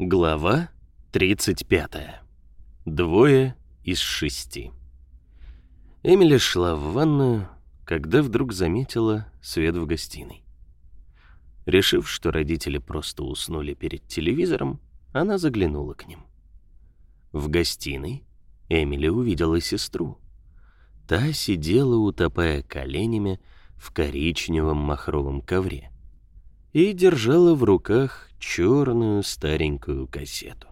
Глава 35. Двое из шести. Эмили шла в ванную, когда вдруг заметила свет в гостиной. Решив, что родители просто уснули перед телевизором, она заглянула к ним. В гостиной Эмили увидела сестру. Та сидела, утопая коленями в коричневом махровом ковре и держала в руках черную старенькую кассету.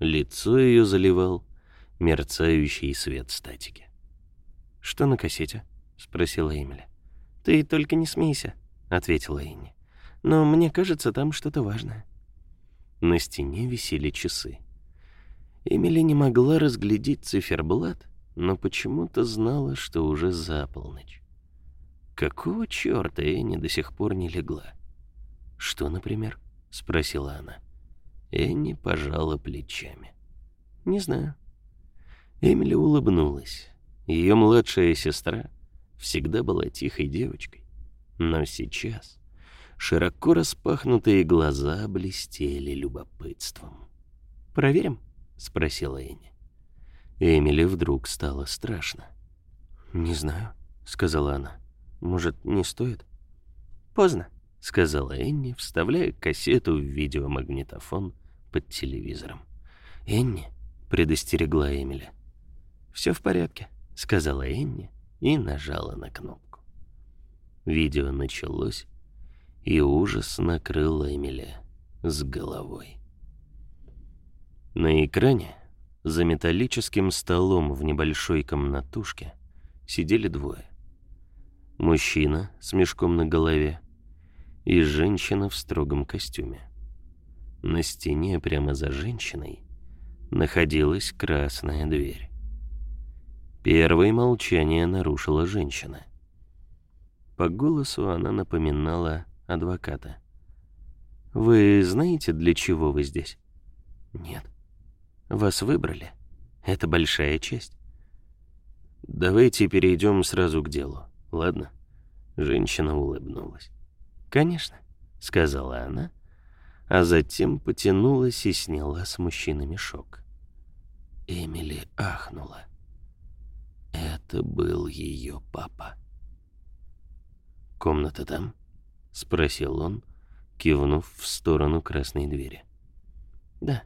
Лицо ее заливал мерцающий свет статики. «Что на кассете?» — спросила Эмили. «Ты только не смейся», — ответила Энни. «Но мне кажется, там что-то важное». На стене висели часы. Эмили не могла разглядеть циферблат, но почему-то знала, что уже за полночь. Какого черта Энни до сих пор не легла? «Что, например?» — спросила она. Энни пожала плечами. «Не знаю». Эмили улыбнулась. Ее младшая сестра всегда была тихой девочкой. Но сейчас широко распахнутые глаза блестели любопытством. «Проверим?» — спросила Энни. Эмили вдруг стало страшно. «Не знаю», — сказала она. «Может, не стоит?» «Поздно», — сказала Энни, вставляя кассету в видеомагнитофон под телевизором. «Энни», — предостерегла Эмили. «Все в порядке», — сказала Энни и нажала на кнопку. Видео началось, и ужас накрыл Эмили с головой. На экране, за металлическим столом в небольшой комнатушке, сидели двое. Мужчина с мешком на голове и женщина в строгом костюме. На стене прямо за женщиной находилась красная дверь. Первое молчание нарушила женщина. По голосу она напоминала адвоката. «Вы знаете, для чего вы здесь?» «Нет». «Вас выбрали. Это большая честь». «Давайте перейдем сразу к делу, ладно?» Женщина улыбнулась. «Конечно», — сказала она, а затем потянулась и сняла с мужчины мешок. Эмили ахнула. Это был ее папа. «Комната там?» — спросил он, кивнув в сторону красной двери. «Да».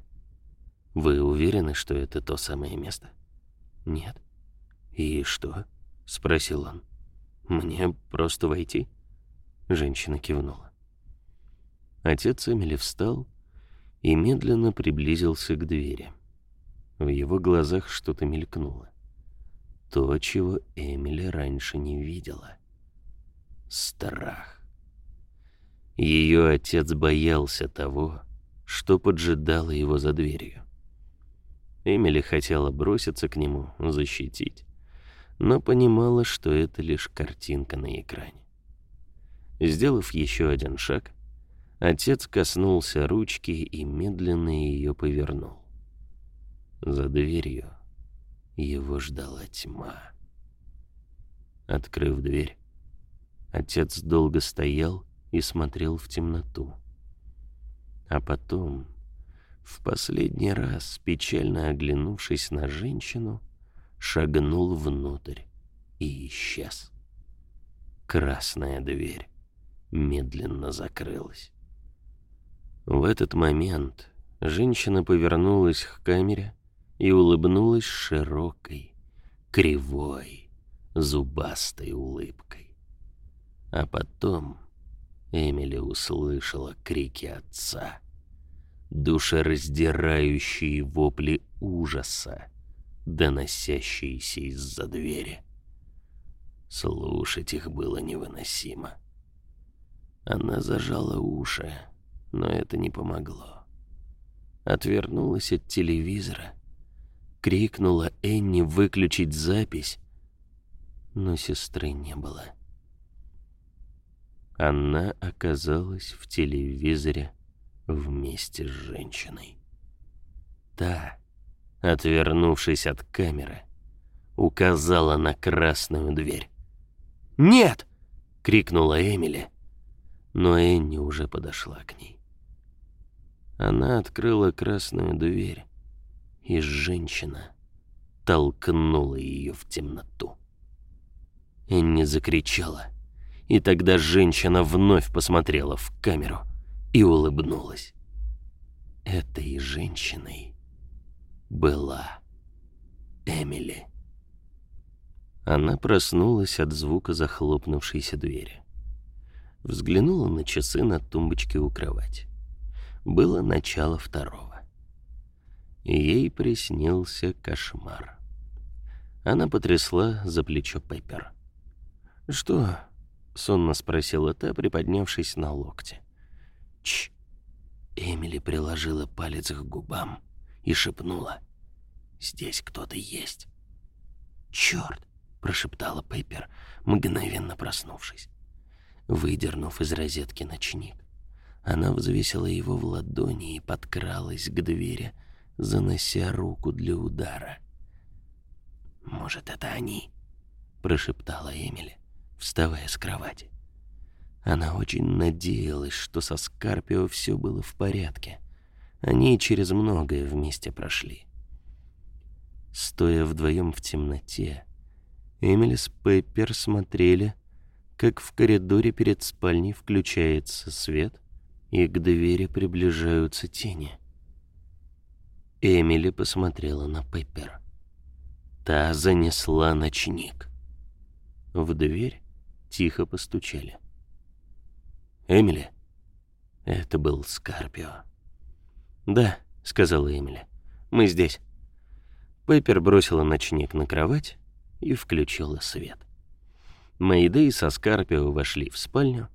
«Вы уверены, что это то самое место?» «Нет». «И что?» — спросил он. «Мне просто войти?» Женщина кивнула. Отец Эмили встал и медленно приблизился к двери. В его глазах что-то мелькнуло. То, чего Эмили раньше не видела. Страх. Ее отец боялся того, что поджидало его за дверью. Эмили хотела броситься к нему, защитить, но понимала, что это лишь картинка на экране. Сделав еще один шаг, отец коснулся ручки и медленно ее повернул. За дверью его ждала тьма. Открыв дверь, отец долго стоял и смотрел в темноту. А потом, в последний раз, печально оглянувшись на женщину, шагнул внутрь и исчез. Красная дверь медленно закрылась. В этот момент женщина повернулась к камере и улыбнулась широкой, кривой, зубастой улыбкой. А потом Эмили услышала крики отца, душераздирающие вопли ужаса, доносящиеся из-за двери. Слушать их было невыносимо. Она зажала уши, но это не помогло. Отвернулась от телевизора, крикнула Энни выключить запись, но сестры не было. Она оказалась в телевизоре вместе с женщиной. Та, отвернувшись от камеры, указала на красную дверь. «Нет!» — крикнула Эмили — но Энни уже подошла к ней. Она открыла красную дверь, и женщина толкнула ее в темноту. Энни закричала, и тогда женщина вновь посмотрела в камеру и улыбнулась. Этой женщиной была Эмили. Она проснулась от звука захлопнувшейся двери. Взглянула на часы на тумбочке у кровати. Было начало второго. Ей приснился кошмар. Она потрясла за плечо Пеппер. «Что?» — сонно спросила та, приподнявшись на локте. «Чш!» Эмили приложила палец к губам и шепнула. «Здесь кто-то есть». «Черт!» — прошептала Пейпер, мгновенно проснувшись. Выдернув из розетки ночник, она взвесила его в ладони и подкралась к двери, занося руку для удара. «Может, это они?» — прошептала Эмили, вставая с кровати. Она очень надеялась, что со Скарпио все было в порядке. Они через многое вместе прошли. Стоя вдвоем в темноте, Эмили с Пеппер смотрели, как в коридоре перед спальней включается свет, и к двери приближаются тени. Эмили посмотрела на Пеппер. Та занесла ночник. В дверь тихо постучали. «Эмили?» Это был Скарпио. «Да», — сказала Эмили, — «мы здесь». Пеппер бросила ночник на кровать и включила свет. Мэйдэй со Скарпио вошли в спальню,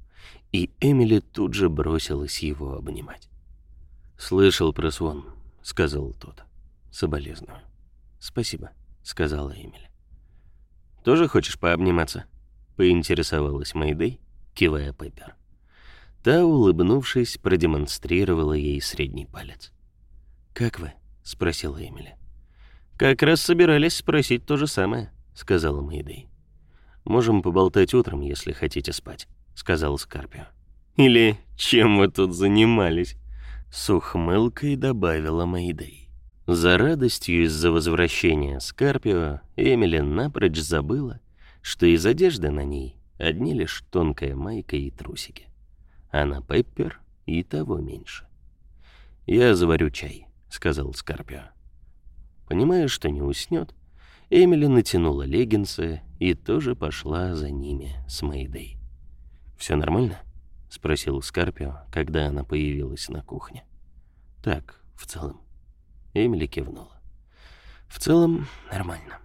и Эмили тут же бросилась его обнимать. «Слышал про сон», — сказал тот. «Соболезную». «Спасибо», — сказала Эмили. «Тоже хочешь пообниматься?» — поинтересовалась Мэйдэй, кивая Пеппер. Та, улыбнувшись, продемонстрировала ей средний палец. «Как вы?» — спросила Эмили. «Как раз собирались спросить то же самое», — сказала Мэйдэй. «Можем поболтать утром, если хотите спать», — сказал Скарпио. «Или чем вы тут занимались?» С ухмылкой добавила Мэйдэй. За радостью из-за возвращения Скарпио Эмили напрочь забыла, что из одежды на ней одни лишь тонкая майка и трусики. А на Пеппер и того меньше. «Я заварю чай», — сказал Скарпио. Понимая, что не уснет, Эмили натянула леггинсы и тоже пошла за ними с Мэйдой. «Все нормально?» — спросил Скарпио, когда она появилась на кухне. «Так, в целом». Эмили кивнула. «В целом, нормально».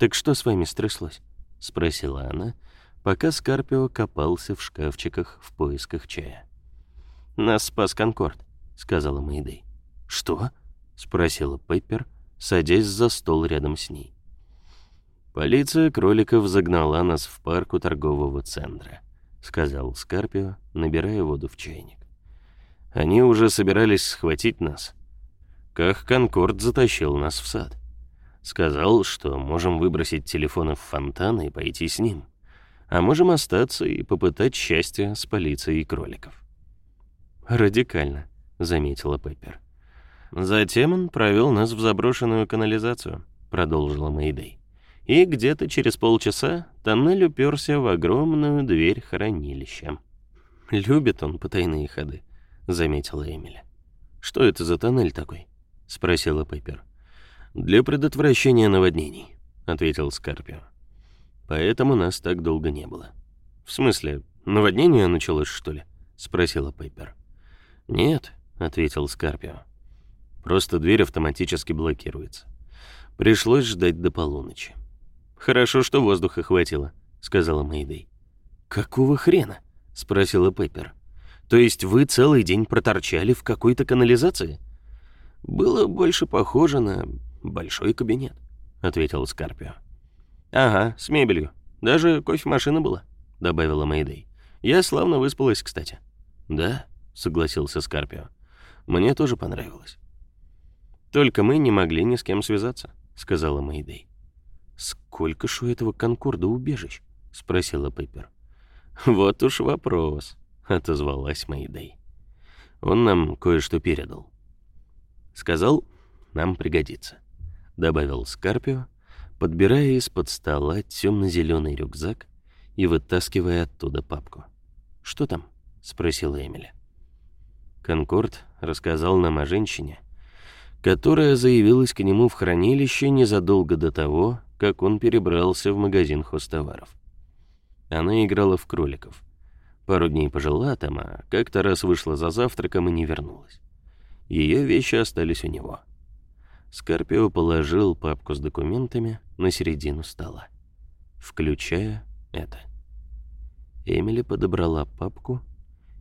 «Так что с вами стряслось?» — спросила она, пока Скарпио копался в шкафчиках в поисках чая. «Нас спас Конкорд», — сказала Мэйдэй. «Что?» — спросила Пеппер, — садясь за стол рядом с ней. «Полиция кроликов загнала нас в парк у торгового центра», — сказал Скарпио, набирая воду в чайник. «Они уже собирались схватить нас. Как Конкорд затащил нас в сад. Сказал, что можем выбросить телефоны в фонтан и пойти с ним. А можем остаться и попытать счастье с полицией кроликов». «Радикально», — заметила Пеппер. Затем он провел нас в заброшенную канализацию, продолжила Мэйдэй. И где-то через полчаса тоннель уперся в огромную дверь хранилища. «Любит он потайные ходы», — заметила Эмили. «Что это за тоннель такой?» — спросила Пеппер. «Для предотвращения наводнений», — ответил Скарпио. «Поэтому нас так долго не было». «В смысле, наводнение началось, что ли?» — спросила Пеппер. «Нет», — ответил Скарпио. Просто дверь автоматически блокируется. Пришлось ждать до полуночи. «Хорошо, что воздуха хватило», — сказала Мэйдэй. «Какого хрена?» — спросила Пеппер. «То есть вы целый день проторчали в какой-то канализации?» «Было больше похоже на большой кабинет», — ответил Скарпио. «Ага, с мебелью. Даже кофемашина была», — добавила Мэйдэй. «Я славно выспалась, кстати». «Да», — согласился Скарпио. «Мне тоже понравилось». «Только мы не могли ни с кем связаться», — сказала Мэйдэй. «Сколько ж у этого Конкорда убежищ?» — спросила Пеппер. «Вот уж вопрос», — отозвалась Мэйдэй. Он нам кое-что передал. Сказал, нам пригодится. Добавил Скарпио, подбирая из-под стола темно-зеленый рюкзак и вытаскивая оттуда папку. «Что там?» — спросила Эмили. Конкорд рассказал нам о женщине, которая заявилась к нему в хранилище незадолго до того, как он перебрался в магазин хостоваров. Она играла в кроликов. Пару дней пожила там, а как-то раз вышла за завтраком и не вернулась. Ее вещи остались у него. Скорпио положил папку с документами на середину стола, включая это. Эмили подобрала папку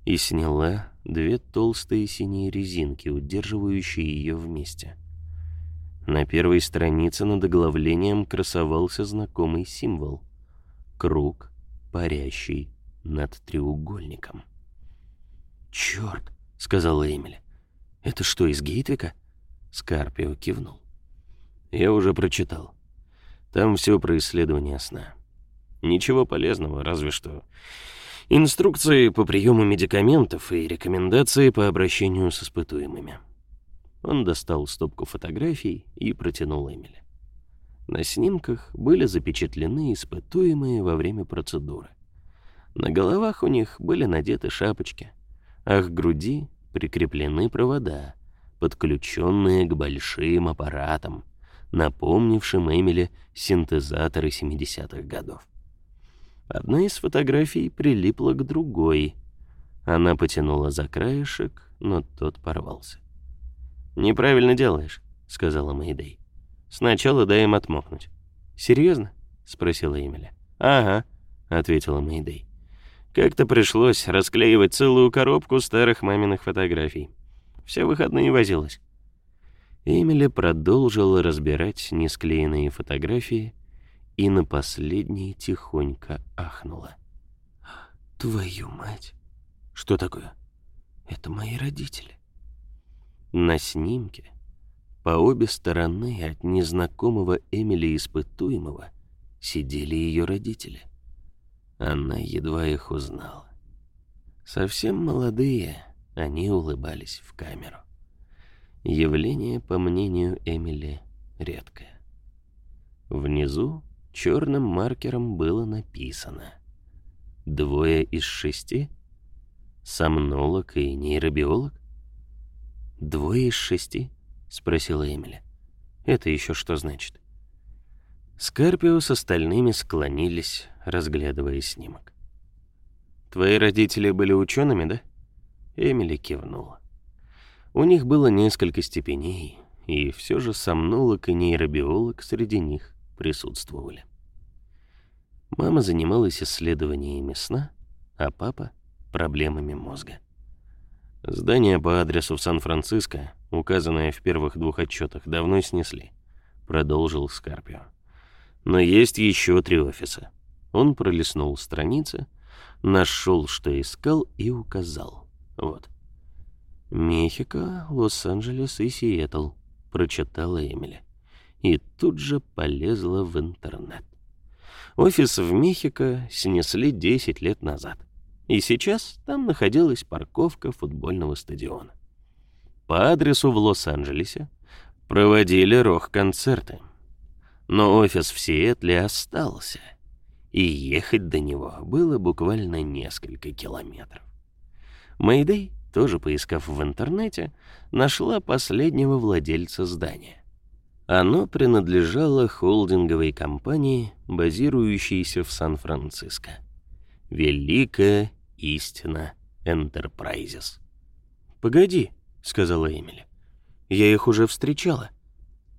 и сняла две толстые синие резинки, удерживающие ее вместе. На первой странице над оглавлением красовался знакомый символ — круг, парящий над треугольником. «Черт!» — сказала Эмили. «Это что, из Гейтвика?» Скарпио кивнул. «Я уже прочитал. Там все про исследование сна. Ничего полезного, разве что инструкции по приему медикаментов и рекомендации по обращению с испытуемыми». Он достал стопку фотографий и протянул Эмили. На снимках были запечатлены испытуемые во время процедуры. На головах у них были надеты шапочки, а к груди прикреплены провода, подключенные к большим аппаратам, напомнившим Эмили синтезаторы 70-х годов. Одна из фотографий прилипла к другой. Она потянула за краешек, но тот порвался. «Неправильно делаешь», — сказала Мэйдэй. «Сначала дай им отмокнуть». «Серьезно?» — спросила Эмили. «Ага», — ответила Мэйдэй. Как-то пришлось расклеивать целую коробку старых маминых фотографий. Все выходные возилась. Эмили продолжила разбирать несклеенные фотографии и на последней тихонько ахнула. «Твою мать! Что такое? Это мои родители». На снимке по обе стороны от незнакомого Эмили испытуемого сидели ее родители. Она едва их узнала. Совсем молодые, они улыбались в камеру. Явление, по мнению Эмили, редкое. Внизу черным маркером было написано «Двое из шести? Сомнолог и нейробиолог?» «Двое из шести?» — спросила Эмили. «Это еще что значит?» Скарпио с остальными склонились, разглядывая снимок. «Твои родители были учеными, да?» Эмили кивнула. У них было несколько степеней, и все же сомнолог и нейробиолог среди них присутствовали. Мама занималась исследованиями сна, а папа — проблемами мозга. Здание по адресу в Сан-Франциско, указанное в первых двух отчетах, давно снесли, продолжил Скарпио. Но есть еще три офиса. Он пролистнул страницы, нашел, что искал, и указал. Вот. «Мехико, Лос-Анджелес и Сиэтл», — прочитала Эмили. И тут же полезла в интернет. Офис в Мехико снесли 10 лет назад. И сейчас там находилась парковка футбольного стадиона. По адресу в Лос-Анджелесе проводили рок-концерты. Но офис в Сиэтле остался — и ехать до него было буквально несколько километров. Мэйдэй, тоже поискав в интернете, нашла последнего владельца здания. Оно принадлежало холдинговой компании, базирующейся в Сан-Франциско. Великая истина Enterprises. «Погоди», — сказала Эмили. «Я их уже встречала».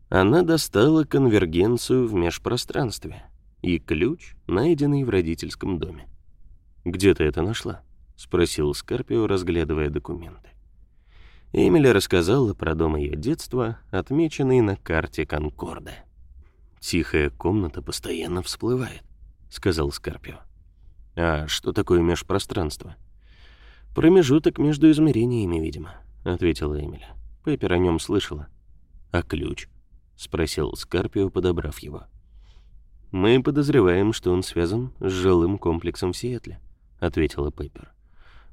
Она достала конвергенцию в межпространстве и ключ, найденный в родительском доме. «Где ты это нашла?» — спросил Скорпио, разглядывая документы. Эмили рассказала про дом ее детства, отмеченный на карте Конкорда. «Тихая комната постоянно всплывает», — сказал Скорпио. «А что такое межпространство?» «Промежуток между измерениями, видимо», — ответила Эмили. Пеппер о нем слышала. «А ключ?» — спросил Скорпио, подобрав его. «Мы подозреваем, что он связан с жилым комплексом в Сиэтле», — ответила Пеппер.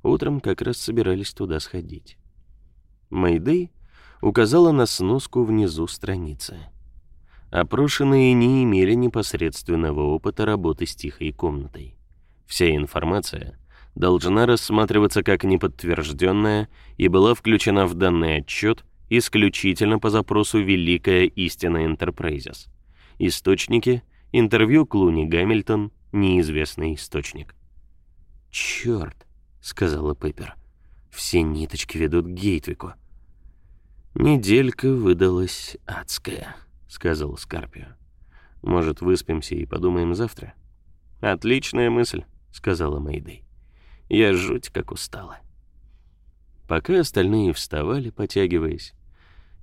«Утром как раз собирались туда сходить». Мэйдэй указала на сноску внизу страницы. Опрошенные не имели непосредственного опыта работы с тихой комнатой. Вся информация должна рассматриваться как неподтвержденная и была включена в данный отчет исключительно по запросу «Великая истина Enterprises». Источники — интервью Клуни Гамильтон, неизвестный источник. «Черт», — сказала Пеппер, — «все ниточки ведут к Гейтвику». «Неделька выдалась адская», — сказал Скарпио. «Может, выспимся и подумаем завтра?» «Отличная мысль», — сказала Мэйдэй. «Я жуть как устала». Пока остальные вставали, потягиваясь,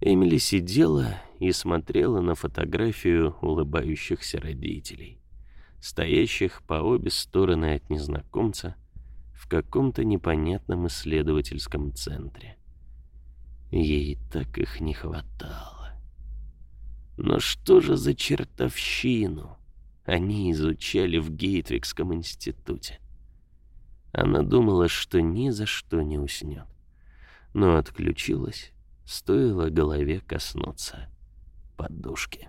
Эмили сидела и смотрела на фотографию улыбающихся родителей, стоящих по обе стороны от незнакомца в каком-то непонятном исследовательском центре. Ей так их не хватало. Но что же за чертовщину они изучали в Гейтвикском институте? Она думала, что ни за что не уснет, но отключилась Стоило голове коснуться подушки.